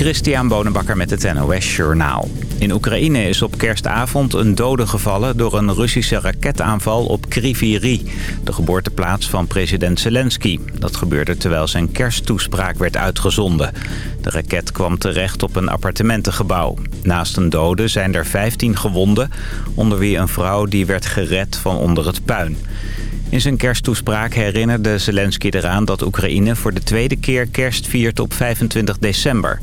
Christian Bonenbakker met het NOS Journaal. In Oekraïne is op kerstavond een dode gevallen door een Russische raketaanval op Kriviri, de geboorteplaats van president Zelensky. Dat gebeurde terwijl zijn kersttoespraak werd uitgezonden. De raket kwam terecht op een appartementengebouw. Naast een dode zijn er 15 gewonden, onder wie een vrouw die werd gered van onder het puin. In zijn kersttoespraak herinnerde Zelensky eraan dat Oekraïne voor de tweede keer kerst viert op 25 december.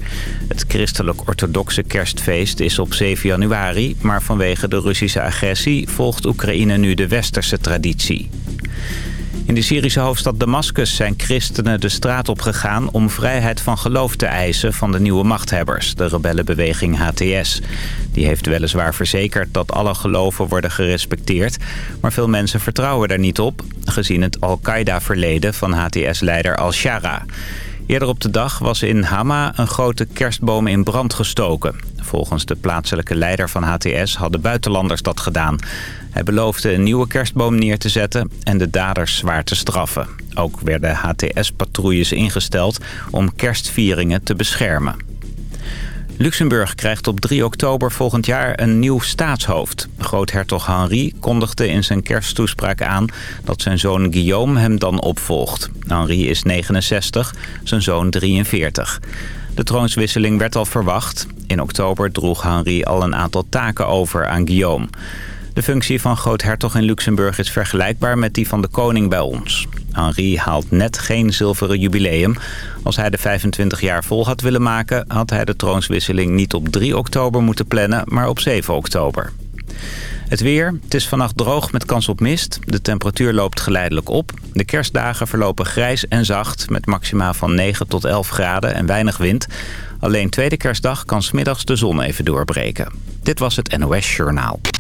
Het christelijk-orthodoxe kerstfeest is op 7 januari, maar vanwege de Russische agressie volgt Oekraïne nu de westerse traditie. In de Syrische hoofdstad Damascus zijn christenen de straat op gegaan om vrijheid van geloof te eisen van de nieuwe machthebbers, de rebellenbeweging HTS. Die heeft weliswaar verzekerd dat alle geloven worden gerespecteerd, maar veel mensen vertrouwen daar niet op, gezien het Al-Qaeda-verleden van HTS-leider Al-Shara. Eerder op de dag was in Hama een grote kerstboom in brand gestoken. Volgens de plaatselijke leider van HTS hadden buitenlanders dat gedaan. Hij beloofde een nieuwe kerstboom neer te zetten en de daders zwaar te straffen. Ook werden HTS-patrouilles ingesteld om kerstvieringen te beschermen. Luxemburg krijgt op 3 oktober volgend jaar een nieuw staatshoofd. Groothertog Henri kondigde in zijn kersttoespraak aan dat zijn zoon Guillaume hem dan opvolgt. Henri is 69, zijn zoon 43. De troonswisseling werd al verwacht. In oktober droeg Henri al een aantal taken over aan Guillaume. De functie van groothertog in Luxemburg is vergelijkbaar met die van de koning bij ons. Henri haalt net geen zilveren jubileum. Als hij de 25 jaar vol had willen maken... had hij de troonswisseling niet op 3 oktober moeten plannen, maar op 7 oktober. Het weer. Het is vannacht droog met kans op mist. De temperatuur loopt geleidelijk op. De kerstdagen verlopen grijs en zacht... met maxima van 9 tot 11 graden en weinig wind. Alleen tweede kerstdag kan smiddags de zon even doorbreken. Dit was het NOS Journaal.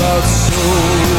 love so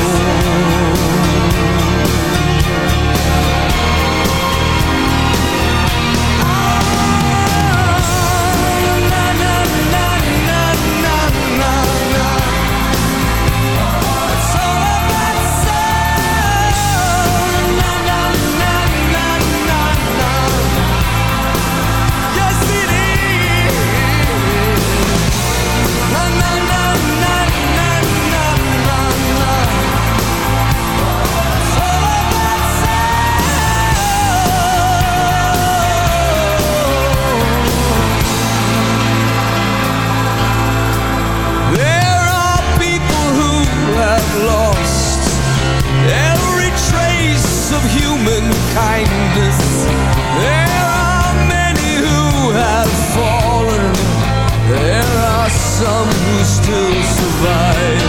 still survive.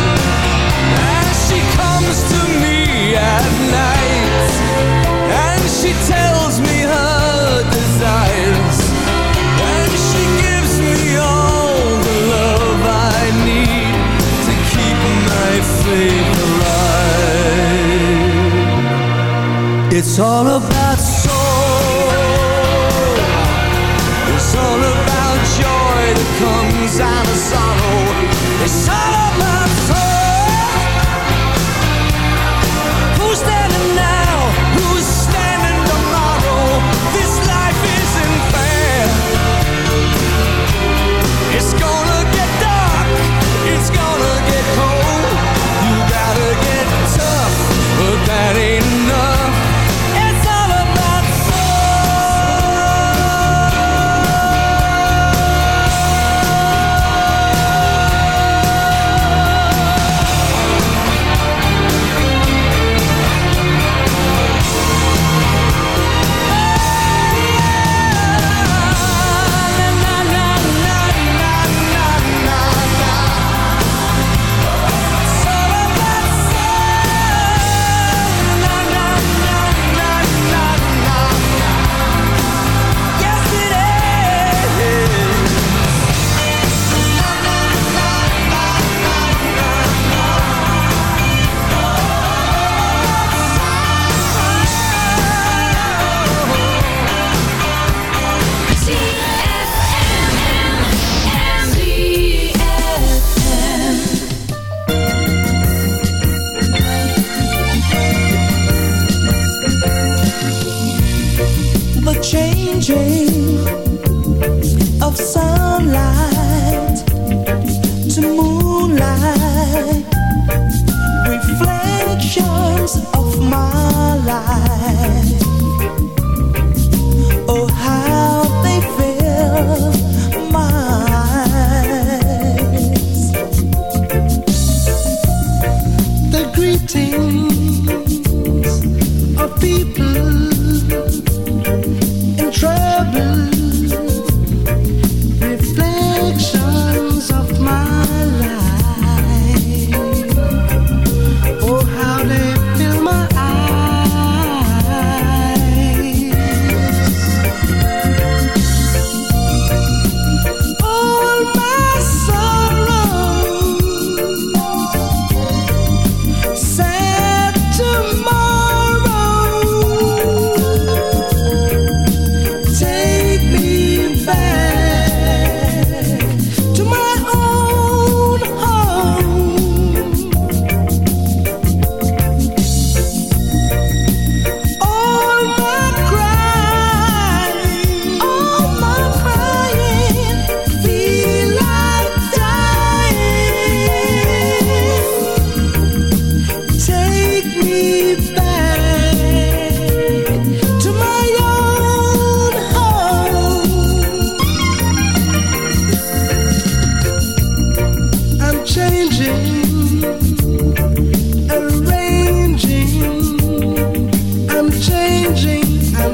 And she comes to me at night And she tells me her desires. And she gives me all the love I need To keep my faith alive. It's all about soul. It's all about joy that comes out of sorrow. It's all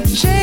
Chega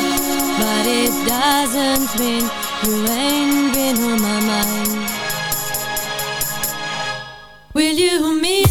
But it doesn't mean you ain't been on my mind. Will you meet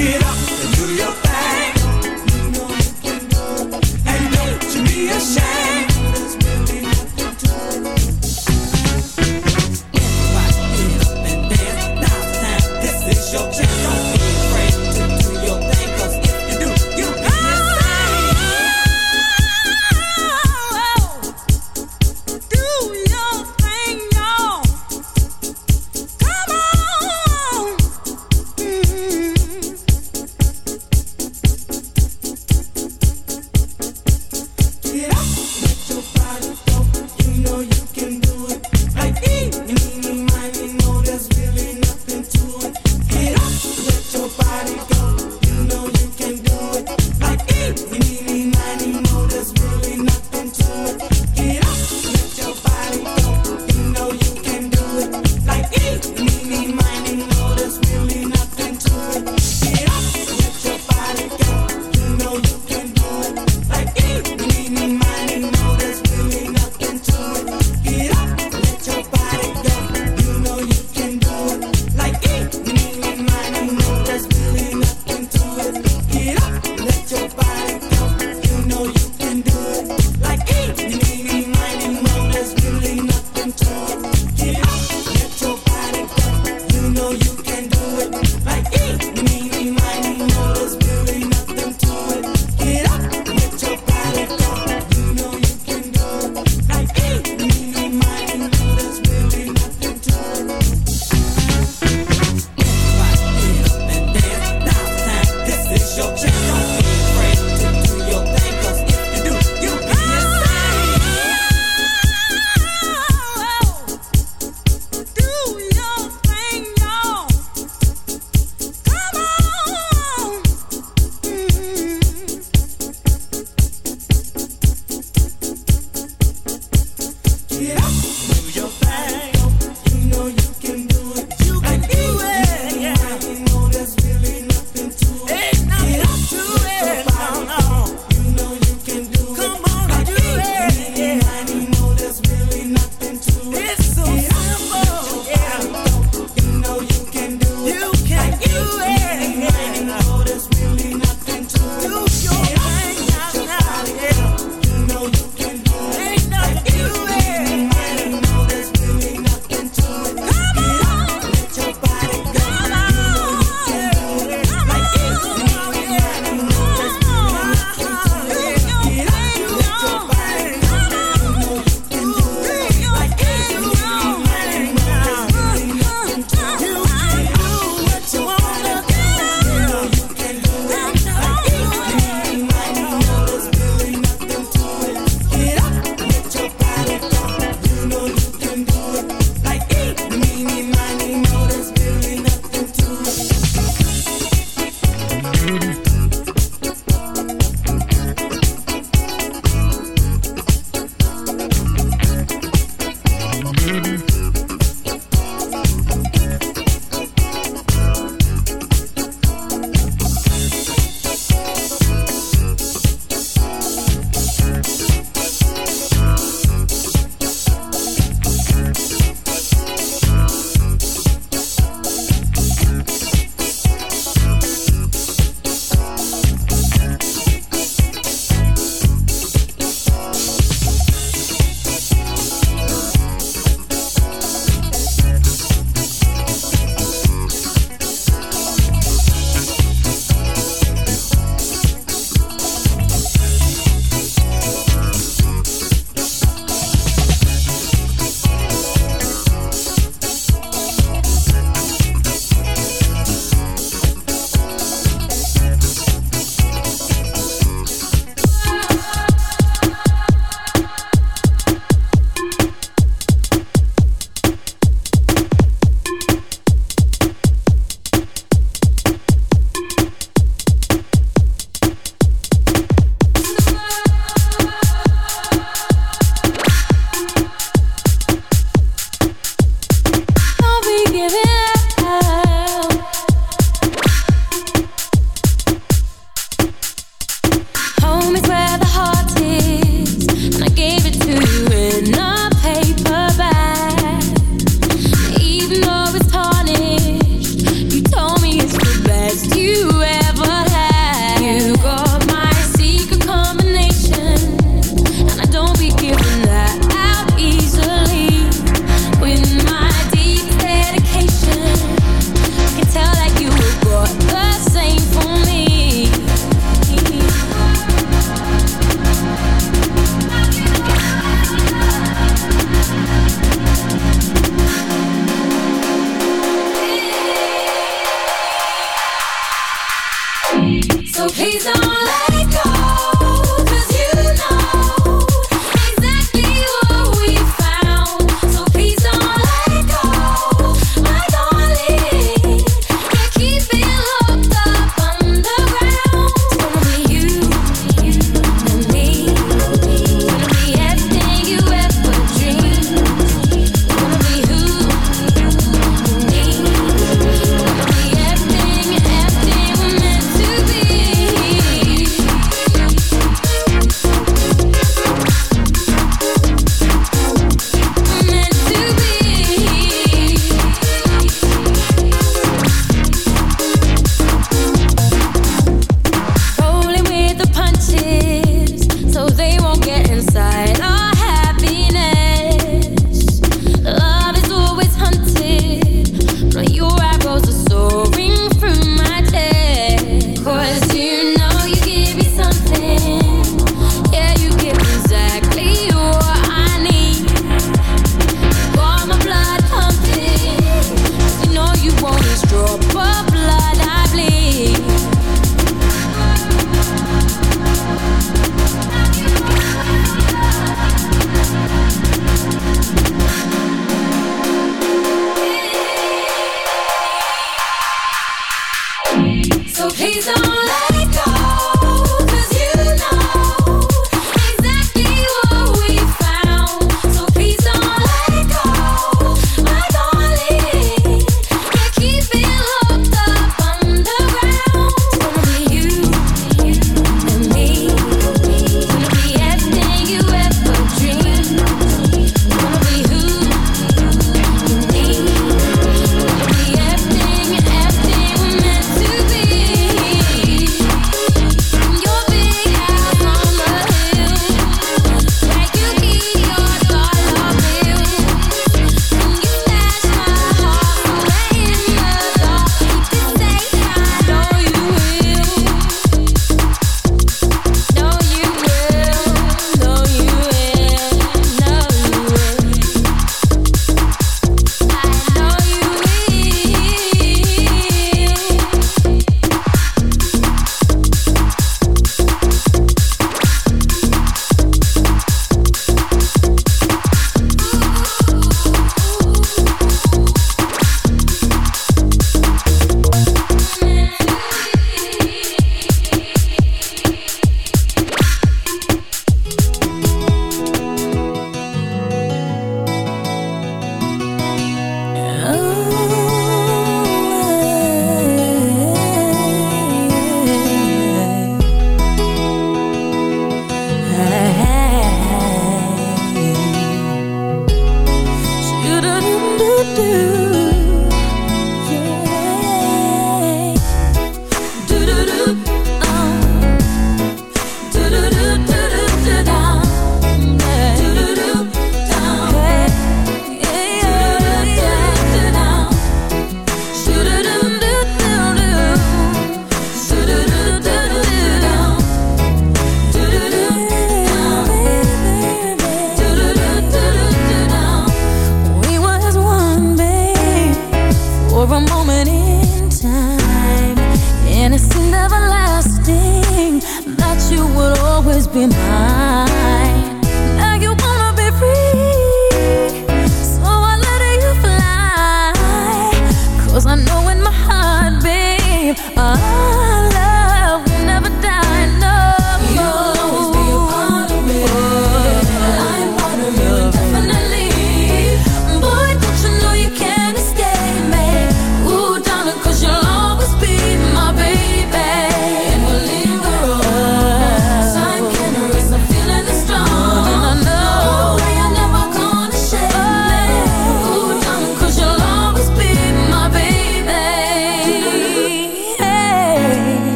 Get up.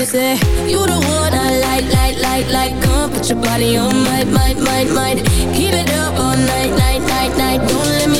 me say You the one I like, like, like, like. Come put your body on my, my, my, my Keep it up all night, night, night, night. Don't let me